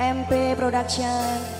MP Production